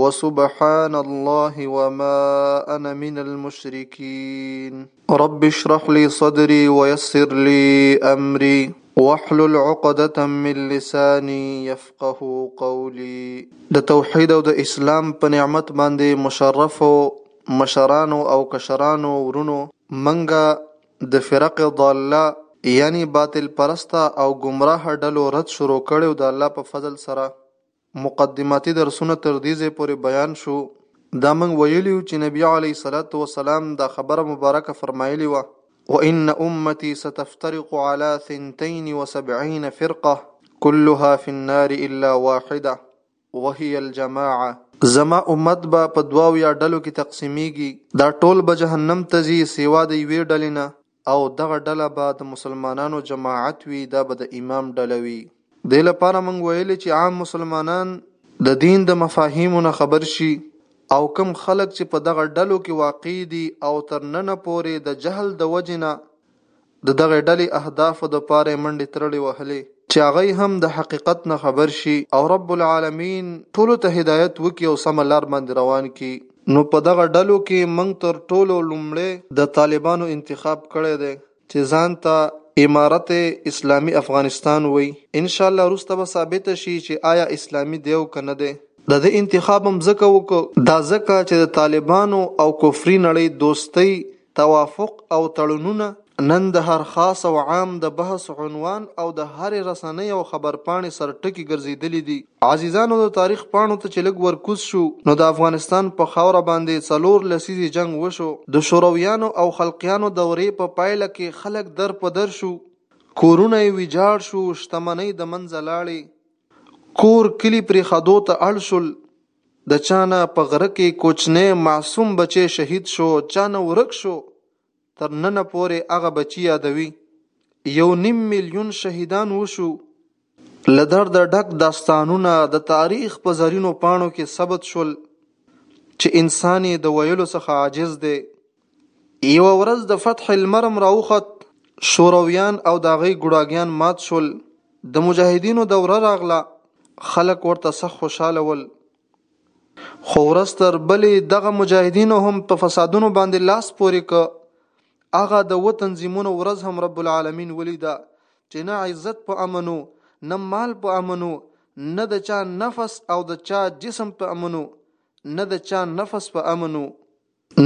وسبحان الله وما انا من المشرکین. رب اشرح لي صدري ويسر لي امري واحلل عقدة من لساني يفقه قولي د توحيد او د اسلام په نعمت باندې مشرفو مشرانو او کشرانو ورونو منګه د فرق ضاله يعني باطل پرسته او ګمراه ډلو رد شروع کړو د الله په فضل سره مقدماتي درسونه تر دې ځای پورې بیان شو. دا موږ ویلي وو چې نبي علیه الصلوة والسلام دا خبره مبارکه فرمایلې وه، وان امتي ستفترق علی ثنتین و سبعین فرقة کلها فی النار الا واحدة وهی الجماعة، زما امت به په دوه اویا ډلو کې تقسیمیږي، دا ټول به جهنم ته ځي سوا د یوې ډلې نه، او دغه ډله به د مسلمانانو جماعت وي دا به د امام ډله وي. دې لپاره موږ ویلي چې عام مسلمانان د دین د مفاهیمو نه خبر شي او کوم خلک چې په دغه ډلو کې واقع دي او تر ننه پورې د جهل د وجې نه د دغې ډلې اهدافو لپاره یې منډې ترړې وهلې چې هغوی هم د حقیقت نه خبر شي او رب العالمین ټولو ته هدایت وکړي او سمه لار باندې روان کړي. نو په دغه ډلو کې موږ تر ټولو لومړی د طالبانو انتخاب کړی دی چې ځان ته امارت اسلامي افغانستان وایي، ان شاء الله وروسته به ثابته شي چې آیا اسلامي دی او که نه دی. د ده انتخاب هم ځکه وکړ، دا ځکه چې د طالبانو او کفري نړۍ دوستۍ توافق او تړونونه، نن د هر خاص او عام د بحث عنوان او د هرې رسنۍ او خبرپاڼې سر ټکي ګرځېدلي دي. عزیزانو د تاریخ پاڼو ته چې لږ ور کوز شو نو د افغانستان په خاوره باندې څلور لسیزې جنګ وشو، د شورویانو او خلقیانو دورې په پایله کې خلک در په در شو، کورونه یې ویجاړ شو، شتمنۍ د منځه لاړې، کور کلي پرېښدو ته اړ شول، د چا نه په غره کې کوچنی معصوم بچی شهید شو، چا نه ورک شو، تر ننه پورې هغه بچي یادوي. یو نیم میلیون شهیدان وشو. له درده ډک داستانونه د تاریخ په زرینو پاڼو کې ثبت شول چې انسان یې د ویلو څخه عاجز دی. یوه ورځ د فتح لمرم راوخت شورویان او د هغوی ګوډاګیان مات شول د مجاهدینو دوره راغله خلک ورته سخت خوشاله ول خو ورځ تر بلې دغه مجاهدینو هم په فسادونو باندې لاس پورې که هغه د و تنظیمونو ورځ هم رب العالمین ولیده چې نه عزت په امنو نه مال په امنو نه د چا نفس او د چا جسم په امنو نه د چا نفس په امنو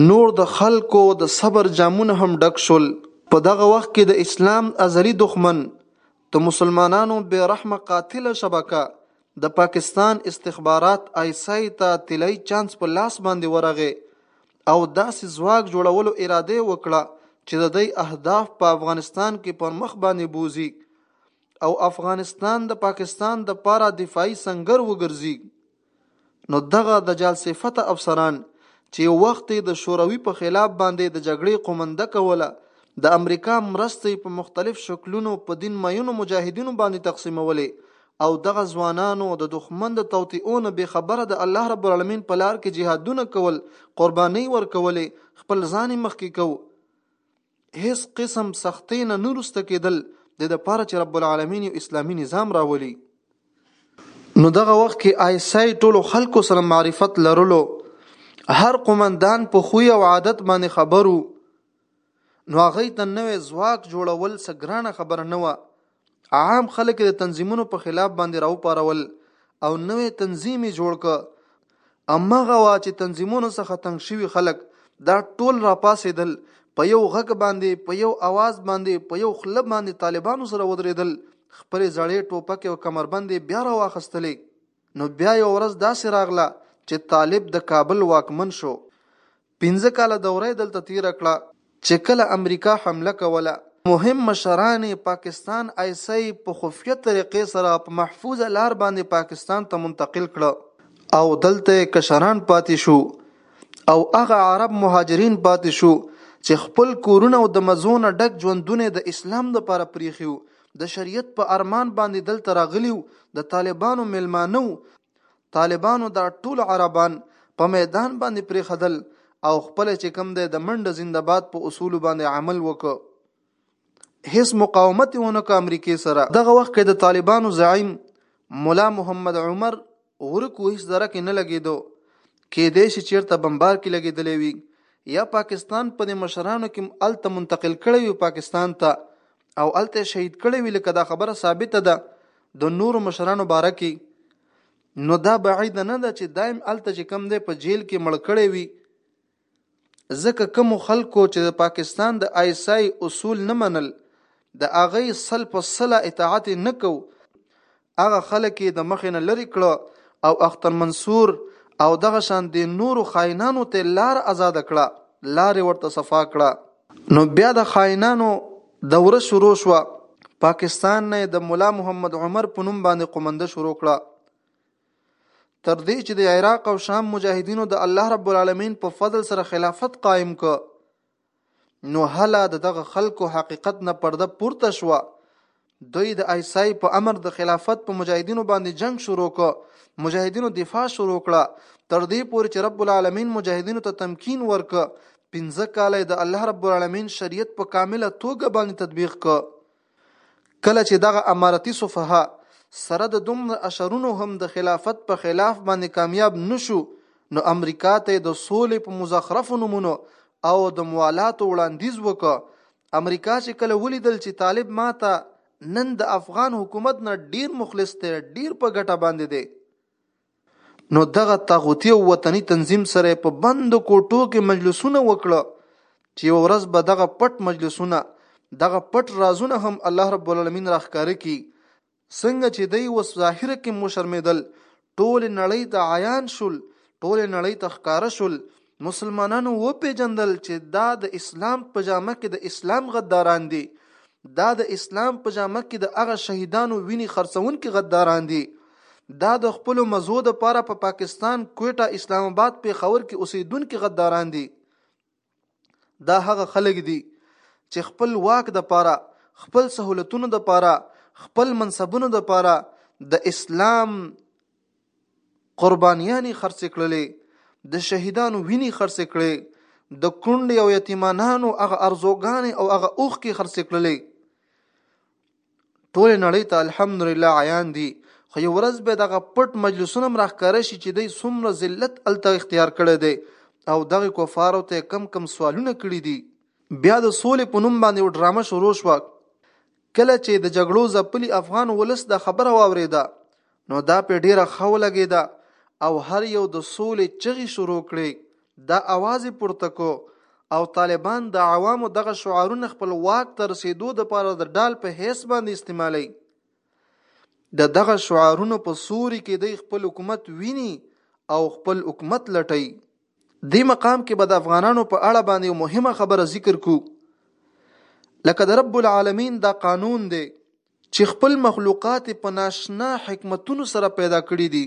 نور د خلکو د صبر جامونه هم ډک شول. په دغه وخت کې د اسلام ازلي دښمن، د مسلمانانو بې رحمه قاتله شبکه، د پاکستان استخبارات آیس آی ته طلایي چانس په لاس باندې ورغی او داسې ځواک جوړولو اراده یې وکړه چې د دوی اهداف په افغانستان کې پر مخ باندې بوځي او افغانستان د پاکستان دپاره دفاعي سنګر وګرځي. نو دغه دجال صفته افسران چې یو وخت یې د شوروي په خلاف باندې د جګړې قومنده کوله، د امریکا مرستې یې په مختلف شکلونو په دین مئینو مجاهدینو باندې تقسیمولې او دغه ځوانانو د دښمن د توطئو نه بې خبره د الله رب العالمین په لار کې جهادونه کول، قربانۍ ورکولې، خپل ځان یې مخکې کوو. هیڅ قسم سختې نه نورسته کېدل د د پاره چې رب العالمین یو اسلامي نظام راولي نو دغه وخت کې آیسای ټولو خلکو سره معرفت لرلو هر قومندان په خوی او عادت باندې خبرو نو هغه ته نوې ځواک جوړول سګرانه خبره نه و عام خلک د تنظیمونو په خلاف باندې راوپارول او نوې تنظیم یې جوړ کړ امغه وا چې تنظیمونو څخه تنګ شوي خلک دا ټول راپاسېدل په یو غږ باندې په یو اواز باندې په یو خله باندې طالبانو سره ودرېدل خپلې زړې ټوپکې او کمربندې بیا راواخستلې نو بیا یوه ورځ داسې راغله چې طالب د کابل واکمن شو. پنځه کاله دوره یې دلته تېره کړه چې کله امریکا حمله کوله، مهم مشران یې پاکستان آیس آی په خفیه طریقې سره په محفوظه لار باندې پاکستان ته منتقل کړه او دلته یې کشران پاتې شو او هغه عرب مهاجرین پاتې شو چې خپل کورونه او د مزو نه ډک ژوندونه یې د اسلام لپاره پرېښي وو د شریعت په ارمان باندې دلته راغلی و د طالبانو میلمانه و طالبانو دا ټول عربان په میدان باندې پرې خدل او خپل چې کم دی د منډه زندباد په اصول باندې عمل وکړ هیڅ مقاومت ونکړ امریکای سره دغه وخت کې د طالبانو زعیم مولا محمد عمر ورکو هیڅ درک نه لګیدو کې دیش چیرته بمبار کې لګیدلې وی یا پاکستان په مشرانو کې الته منتقل کړی وی پاکستان ته او الته شهید کړي وي لکه دا خبره ثابته ده د نور مشرانو باره کې نو دا بعید نه ده چې دایم الته چې کم دی په جیل کې مړ کړي وي ځکه کوم خلکو چې د پاکستان د آی اس آی اصول نه منل د اغه سل په سلا اطاعت نه کو هغه خلک یې د مخې نه لرې کړه او اختر منصور او دغه شان د نورو خاینانو ته لار آزاده کړه لارې ورته صفا کړه نو بیا د خاینانو دوره شروع شوه پاکستان نه د مولا محمد عمر په نوم باندې قومنده شروع کړه تر دې چې د عراق او شام مجاهدینو د الله رب العالمین په فضل سره خلافت قائم ک نو هله د دغه خلکو حقیقت نه پرده پورته شوه دوی د آیسای په امر د خلافت په مجاهدینو باندې جنگ شروع کړ مجاهدینو دفاع شروع کړه تر دې پورې چې رب العالمین مجاهدینو ته تمکین ورک پنځه کاله د الله رب العالمین شریعت په کامله توګه باندې تطبیق کړ کله چې دغه امارتي سفهاء سره د دومره اشرونو هم د خلافت په خلاف باندې کامیاب نشو نو امریکا ته د سولې په مزخرفو نمونو او د موالاتو وړاندیز وکړ امریکا چې کله ولیدل چې طالب ماته نن د افغان حکومت نه ډیر مخلص دی ډیر په ګټه باندې دی نو دغه طاغوتي او وطني تنظیم سره په بندو کوټو کې مجلسونه وکړه چې یو ورځ به دغه پټ مجلسونه دغه پټ رازونه هم الله رب العالمین راخکاره کی څنګه چې دی وس ظاهر کې مو شرمېدل ټول نړۍ ته عیان شول ټول نړۍ ته ښکاره شول مسلمانانو وپېژندل چې دا د اسلام په جامه کې د اسلام غداران دي دا د اسلام په جامه کې د هغه شهیدانو ویني خرڅونکي غداران دي دا د خپل مزو د پاره په پا پاکستان کوټه اسلام آباد په خور کې اوسېدونکي غداران دي دا هغه خلک دي چې خپل واک د پاره خپل سہولتونو د پاره خپل منصبونو د پاره د اسلام قربانیانی خرڅې کړلې، د شهیدانو وینې خرڅې کړې، د کونډې او یتیمانانو هغه ارزوګانې او هغه اوښکې خرڅې کړلې ټولې نړۍ ته الحمدلله عیان دي خو یو ورځ به دغه پټ مجلسونه هم راښکاره شي چې دوی څومره ذلت هلته اختیار کړی دی او دغه کفارو ته کم کم سوالونه کړي دي بیا د سولې په نوم باندې یو ډرامه شروع شوه کله چې د جګړو ځپلي افغان ولس دا خبره واورېده نو دا په ډیره ښه ولګېده او هر یو د سولې چغې شروع کړې دا اواز پورته کو او طالبان د عوامو دغه شعارونه خپل واک تر رسیدو د پاره د ډال په حیث باندې استعمالوي د دغه شعارونو په سوري کې د خپل حکومت ویني او خپل حکومت لټي دې مقام کې به د افغانانو په اړه باندې یو مهمه خبره ذکر کو لکه د رب العالمین دا قانون دی چې خپل مخلوقات په ناشنا حکمتونو سره پیدا کړی دي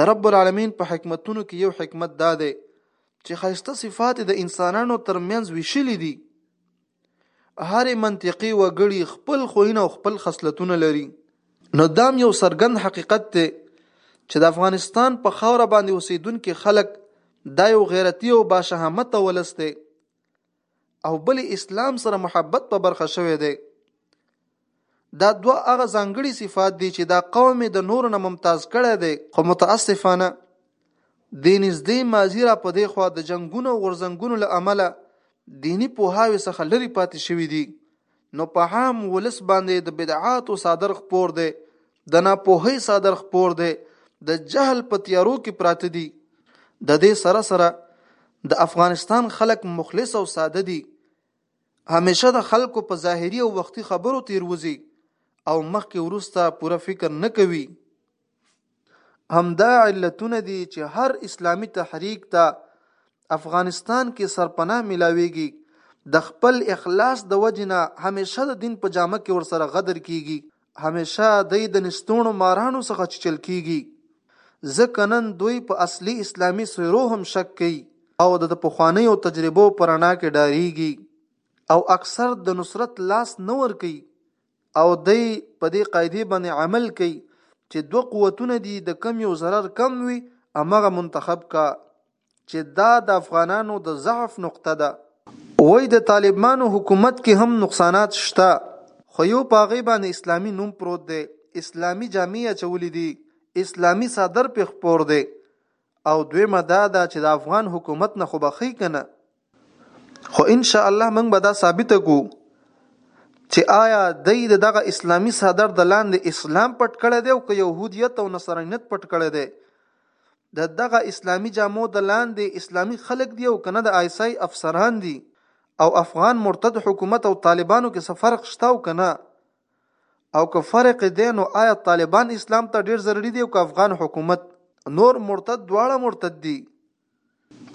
د رب العالمین په حکمتونو کې یو حکمت دا دی چې خیسته صفات د انسانانو ترمنځ ویشلې دي هرې منطقې وګړي خپل خوینه او خپل خصلتونه لري نو دام یو سرګند حقیقت دی چې د افغانستان په خاوره باندې اوسیدونکو خلک دا یو غیرتی او باشهامت ولس دی او بل اسلام سره محبت په برخه شوی دی دا دوه هغه ځانګړي صفات دي چې دا قوم یې د نورو نه ممتاز کړی دی، خو متاسفانه د نږدې ماضي را په دې خوا د جنګونو او غورځنګونو له امله دیني پوهاوي څخه لرې پاتې شوي دي، نو په عام ولس باندې د بدعاتو څادر خپور دی، د ناپوهۍ څادر خپور دی، د جهل په تیارو کې پراته دي. د دې سره سره د افغانستان خلک مخلص او ساده دي، همیشه د خلکو په ظاهري او وختي خبرو تیروځي او مخکې وروسته پوره فکر نه کوي همدا علتونه دي چې هر اسلامی تحریک ته افغانستان کې سرپناه ملاويږي د خپل اخلاص د وجنه همیشه د دین په جامه کې ورسره غدر کیږي همېشه دی د نستوڼو مارانو څخه چیچل کېږي، ځکه نن دوی په اصلي اسلامي څېرو هم شک کوي او د د پخوانیو تجربو په رڼا کې ډارېږي او اکثر د نصرت لاس نه ورکوي او دی په دې قاعدې باندې عمل کوي چې دوه قوتونه دي د کوم یو ضرر کم وي همغه منتخب کا چې دا د افغانانو د ضعف نقطه ده. وایي د طالبانو حکومت کې هم نقصانات شته خو یو په هغه باندې اسلامي نوم پروت دی، اسلامي جامې یې اچولي دي، اسلامي څادر پرې خپور دی او دویمه دا ده چې د افغان حکومت نه خو به ښه کنه؟ خو ان شاء الله موږ به دا ثابته کړو چې آیا دی د دغه اسلامي صدر د لاندې اسلام پټ کړی دی او که يهودیت او نصرانیت پټ کړی دی د دغه اسلامي جامو د لاندې اسلامي خلک دی او کنه د آیسای افسران دي او افغان مرتد حکومت او طالبانو کې څه فرق شته او کنه او که فرق دی نو آیا طالبان اسلام ته ډیر ضروري دی او که افغان حکومت نور مرتد دواړه مرتد دي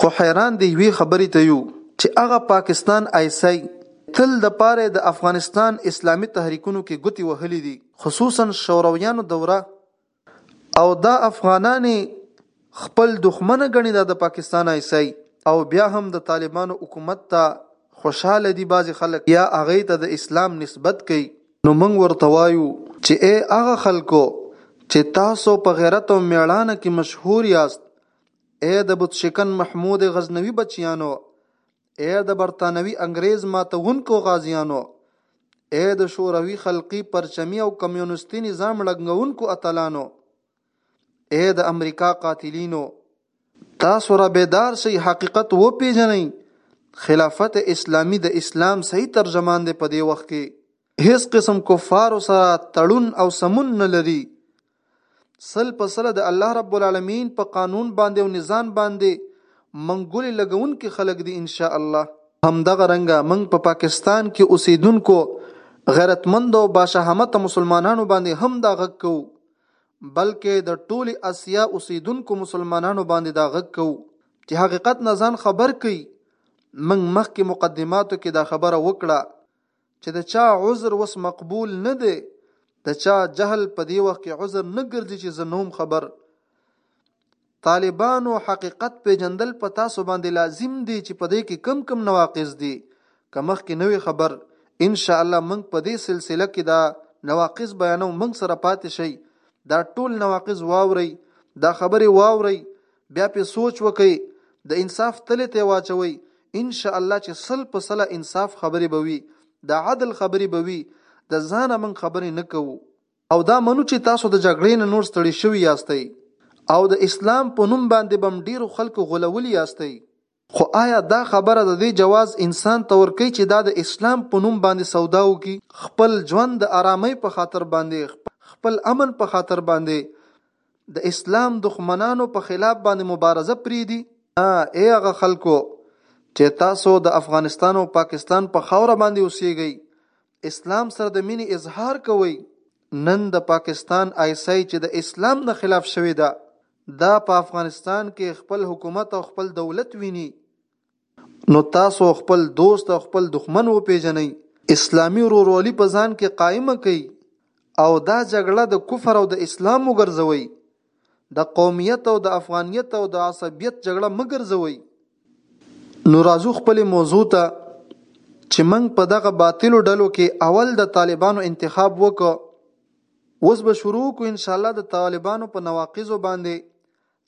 خو حیران د یوې خبرې ته یو چې هغه پاکستان آیس آی تل د پاره د افغانستان اسلامي تحریکونو کې ګوتې وهلې دي خصوصا شورویانو دوره او دا افغانانې خپل دښمنه ګڼي دا د پاکستان آیس آی او بیا هم د طالبانو حکومت ته خوشحاله دي بعضې خلک یا هغه ته د اسلام نسبت کوي نو موږ ورته وایو چې ای هغه خلکو چې تاسو په غیرت او میړانه کې مشهور یاست ای د بت شکن محمود غزنوي بچیانو، ای د برتانوي انګریز ماتوونکو غازیانو، ای د شوروي خلقي پرچمي او کمیونستي نظام ړنګوونکو اتلانو، ای د امریکا قاتلینو! تاسو را بیدار شئ، حقیقت وپیژنئ، خلافت اسلامي د اسلام صحیح ترجمان دی، په دې وخت کې هیڅ قسم کفارو سره تړون او سمون نه لري. سل په سل د الله رب العالمین په قانون باندې او نظام باندې منګولې لګونکي خلک دي ان شاء الله همدغه رنګه موږ په پاکستان کې اوسیدونکو غیرتمند او باشهامته مسلمانانو باندې هم دا غږ کوو بلکې د ټولې اسیا اوسیدونکو مسلمانانو باندې دا غږ کوو چې حقیقت نه ځان خبر کړي موږ مخکې مقدماتو کې دا خبره وکړه چې د چا عذر وس مقبول نه دی د چا جهل په دی وخت کې عذر نه ګرځي چې زنوم خبر طالبانو حقیقت پیجندل په تاسو باندې لازم دی چې په دې کې کم کم نواقص دي کمخ کې نوې خبر ان شاء الله موږ په دې سلسله کې دا نواقص بیانو موږ سره پاتې شي دا ټول نواقص واوري دا خبره واوري بیا پرې سوچ وکړئ، د انصاف تلې ته یې واچوئ، ان شاء الله چې سل په سله انصاف خبرې به وي، د عدل خبرې به وي، د ځانه موږ خبرې نه کوو. او دا منو چې تاسو د جګړې نه نور ستړي شوي یاستئ او د اسلام په نوم باندې به هم ډېرو خلکو غولولي یاستئ. خو آیا دا خبره د دې جواز انسان ته ورکوي چې دا د اسلام په نوم باندې سودا وکړي، خپل ژوند د ارامۍ په خاطر باندې، خپل امن په خاطر باندې د اسلام دښمنانو په خلاف باندې مبارزه پریږدي؟ نه، ای هغه خلکو چې تاسو د افغانستان او پاکستان په خاوره باندې اوسیږئ، اسلام سره د مینې اظهار کوئ، نن د پاکستان آی ایس آی چې د اسلام نه خلاف شوې ده، دا په افغانستان کې خپل حکومت او خپل دولت ویني نو تاسو خپل دوست او خپل دښمن وپیژنئ اسلامي ورورولي په ځان کې قائمه کړئ او دا جګړه د کفر او د اسلام وګرځوئ د قومیت او د افغانیت او د عصبیت جګړه مګرځوئ نو راځو خپل موضوع ته چې موږ په دغه باطلو ډلو کې اول د طالبانو انتخاب وکړو اوس به شروع کو ان شاء الله د طالبانو په نواقضو باندې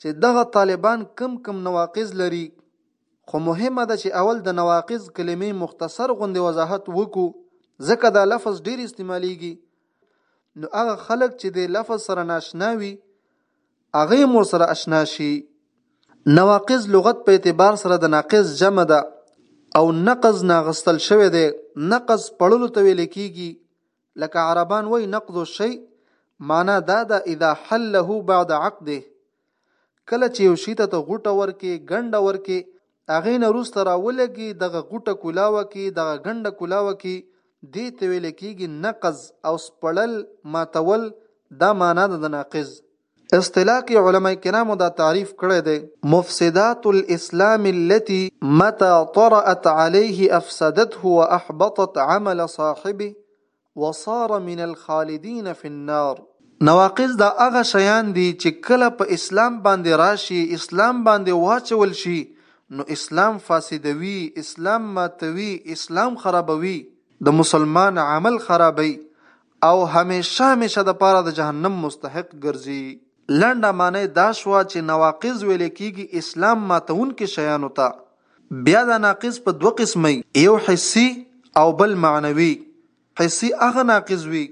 چې دغه طالبان کم کم نواقض لري خو مهمه ده چې اول د نواقض کلمې مختصر غوندې وضاحت وکړو ځکه دا لفظ ډیر استعمالیږي نو هغه خلک چې د لفظ سره ناشنا وي هغه مو سره آشنا شي نواقض لغت په اعتبار سره د ناقض جمع ده او نقض ناغستل شوی دی نقض پړلو ته ویل کیږي لکه عربان وای نقض الشيء معنا دا ده اذا حله بعد عقده کله چې یو شي ته ته غوټه ورکې ګنډه ورکې هغې نه وروسته راولږي دغه غوټه کولاوه کې دغه ګنډه کولاوه کې دې ته ویل کېږي نقض او سپړل ماتول دا معنا ده د ناقض اصطلاقي علماء کرامو دا تعریف کړی دی. مفسدات الاسلام التي متى طرأت عليه افسدته واحبطت عمل صاحبه وصار من الخالدين في النار. نواقض دا هغه شیان دي چې کله په اسلام باندې راشي، اسلام باندې واچول شي نو اسلام فاسدوي، اسلام ماتوي، اسلام خرابوي، د مسلمان عمل خرابوي او همېشه همېشه د پاره د جهنم مستحق ګرځي. لنډه معنی دا شوه چې نواقض ویل کېږي اسلام ماتوونکي شیانو ته. بیا دا ناقض په دوه قسمه وي، یو حسي او بل معنوي. حسي هغه ناقض وي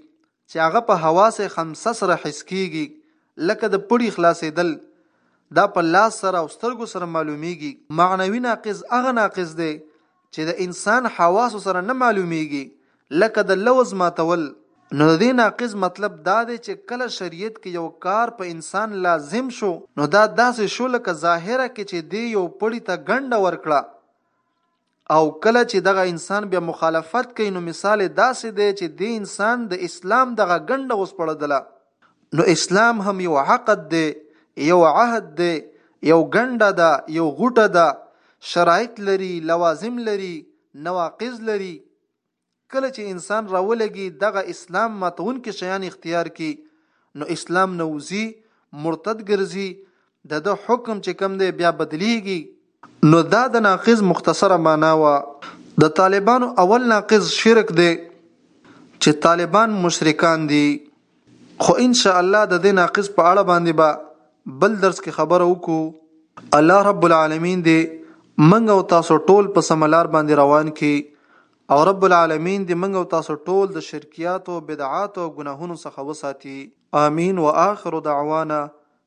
چې هغه په حواس خمسه سره حس کېږي، لکه د پړي خلاصېدل، دا په لاس سره او سترګو سره معلومېږي. معنوي ناقض هغه ناقض دی چې د انسان حواسو سره نه معلومیږي لکه د لوز ماتول نو د دې ناقض مطلب دا دی چې کله شریعت کې یو کار په انسان لازم شو نو دا داسې شو لکه ظاهره کې چې دی یو پړی ته ګنډه ورکړه او کله چې دغه انسان بیا مخالفت کوي نو مثال داسې دی چې دی انسان د اسلام دغه ګنډه وسپړدله نو اسلام هم یو عقد دی، یو عهد دی، یو ګنډه ده، یو غوټه ده، شرایط لري، لوازم لري، نواقض لري. کله چې انسان راولږي دغه اسلام ماتونکي شیان اختیار کړي نو اسلام نه وځي، مرتد ګرځي، د ده حکم چې کوم دی بیا بدلیږي. نو دا د ناقض مختصره مانا وه. د طالبانو اول ناقض شرک دی چې طالبان مشرکان دي. خو ان شاء الله د دې ناقض په اړه باندې به بل درس کې خبره وکړو. الله رب العالمین دې موږ او تاسو ټول په سمه لار باندې روان کړي او رب العالمین دې موږ او تاسو ټول د شرکیاتو، بدعاتو او ګناهونو څخه وساتي. آمین واخر دعوانا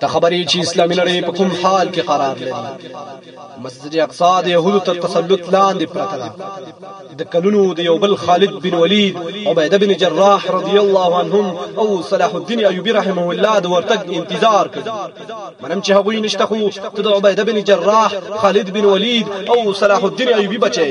ته خبر یې چې اسلامي نړۍ په کوم حال کې قرار لري مسجد اقصا د يهودو تر تسلط لاندې پرته ده د کلونو د یو بل خالد بن ولید عبیده بن جراح رضی الله عنهم او صلاح الدین ایوبی رحمه الله د ورتګ انتظار کوي منم چې هغوی نشته خو ته د عبیده بن جراح خالد بن ولید او صلاح الدین ایوبی بچي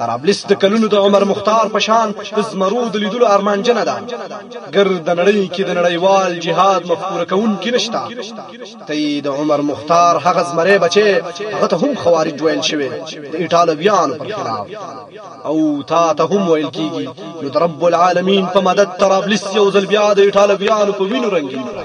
طرابلس د کلونو د عمر مختار په شان د زمرو د لیدلو ارمانجنه ده ګر د نړۍ کې د نړیوال جهاد مفکوره کوونکي نشته ته د عمر مختار هغه زمری بچي هغه ته هم خوارج ویل شوی د ایټالویانو پر خلاف او تا ته هم ویل کیږي نو د رب العالمین په مدد طرابلس یو ځل بیا د ایټالویانو په وینو رنګین کړه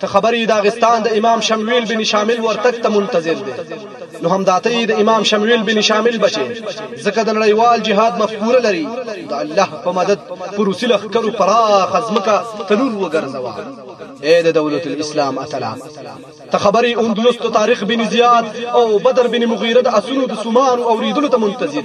ته خبر یی داغستان د امام شمویل بن شامل ورتګ ته منتظر دی نو همداته یی د امام شمویل بن شامل بچی ځکه د نړیوال جهاد مفکوره لري د الله په مدد پروسی لخکرو پراخ ازمکه تلور وګرځوا اے د دولت الاسلام اتلا ته خبري اندلس ته طارق بن زیاد او بدر بن مغیره د اسونو د سومان او ریدلو ته منتظر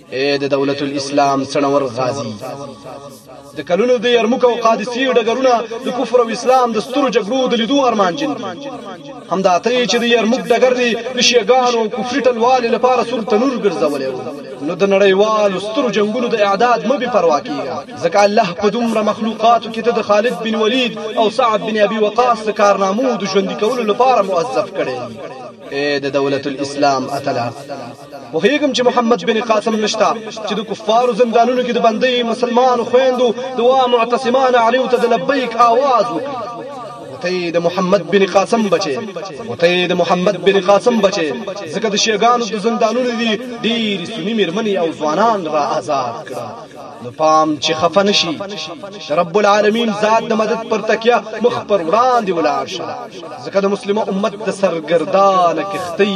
اې د دولت الاسلام څڼور غازی د کلونو د یرموک او قادسی ډګرونه د کفر او اسلام د سترو جګړو د لیدو ارمان جن دي همدا ته چې د یرموک ډګر دی د شیګانو او کفر ټلوال لپاره سور تنور ګرځولې و نو د نړیوالو سترو جنگونو د اعداد مبي پروا کیږي ځکه الله په دومره مخلوقاتو کې د خالد بن ولید او صعب بن ابي وقاص د کارنامو د ژوند کولو لپاره موظف کړي اے د دولت الاسلام اتلا پوهیږم چې محمد بن قاسم نشته چې د کفارو زندانونو کې د بندي مسلمانو خويندو دوا معتصمان علیو ته د لبیک आवाज وکړي وته د محمد بن قاسم بچي وته د محمد بن قاسم بچي ځکه د شیګانو د زندانونو دي ډیر سنی مرمنې او ځوانان را آزاد کړه نو پام چې خفن شي رب العالمین ذات د مدد پر تکیا مخ پر وړاندې ولاړ شه ځکه د مسلمه امت د سرګردان کښتی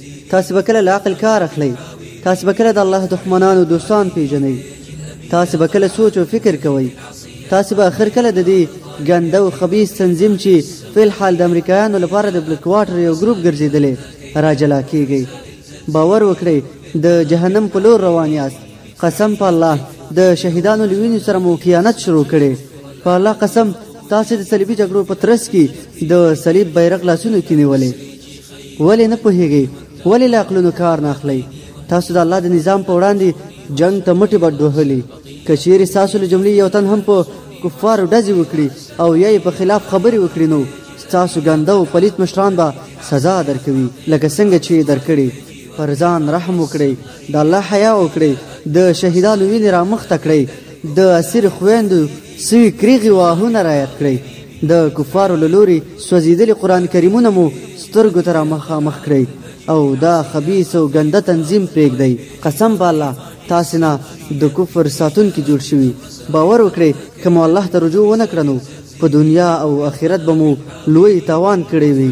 تاسې به کله له عقل کار اخلئ تاسې به کله د الله دښمنان او دوستان پیژنئ تاسې به کله سوچ او فکر کوئ تاسې به اخر کله د دې ګنده او خبیث تنظیم چې په الحال د امریکایانو لپاره د بلک واټر یو ګروپ ګرځېدلی راجلا کیږئ باور وکړئ د جهنم په لور روان یاست قسم په الله د شهیدانو له وینو سره مو خیانت شروع کړي په الله قسم تاسې د صلیبي جګړو په ترڅ کې د صلیب بیرغ لاسونو کې نیولې ولې نه پوهیږئ؟ ولې له عقلونو کار نه اخلئ؟ تاسو د الله د نظام په وړاندې جنګ ته مټې بډ وهلي. که چیرې ستاسو له جملې یو تن هم په کفارو ډزې وکړي او یا یې په خلاف خبرې وکړي نو ستاسو ګنده او پلیت مشران به سزا درکوي لکه څنګه چې یې درکړي. پر ځان رحم وکړئ، د الله حیا وکړئ، د شهیدانو وینې رامخته کړئ، د اسیر خویندو سوي کریغي واهونه رایاد کړئ، د کفارو له لوري سوځېدلي قرآن کریمونه مو سترګو ته رامخامخ کړئ او دا خبیث او ګنده تنظیم پرېږدئ قسم په الله تاسې نه د کفر ساتونکي جوړ شوي باور وکړئ که مو الله ته رجوع ونه کړه نو په دنیا او اخرت به مو لوی تاوان کړی وي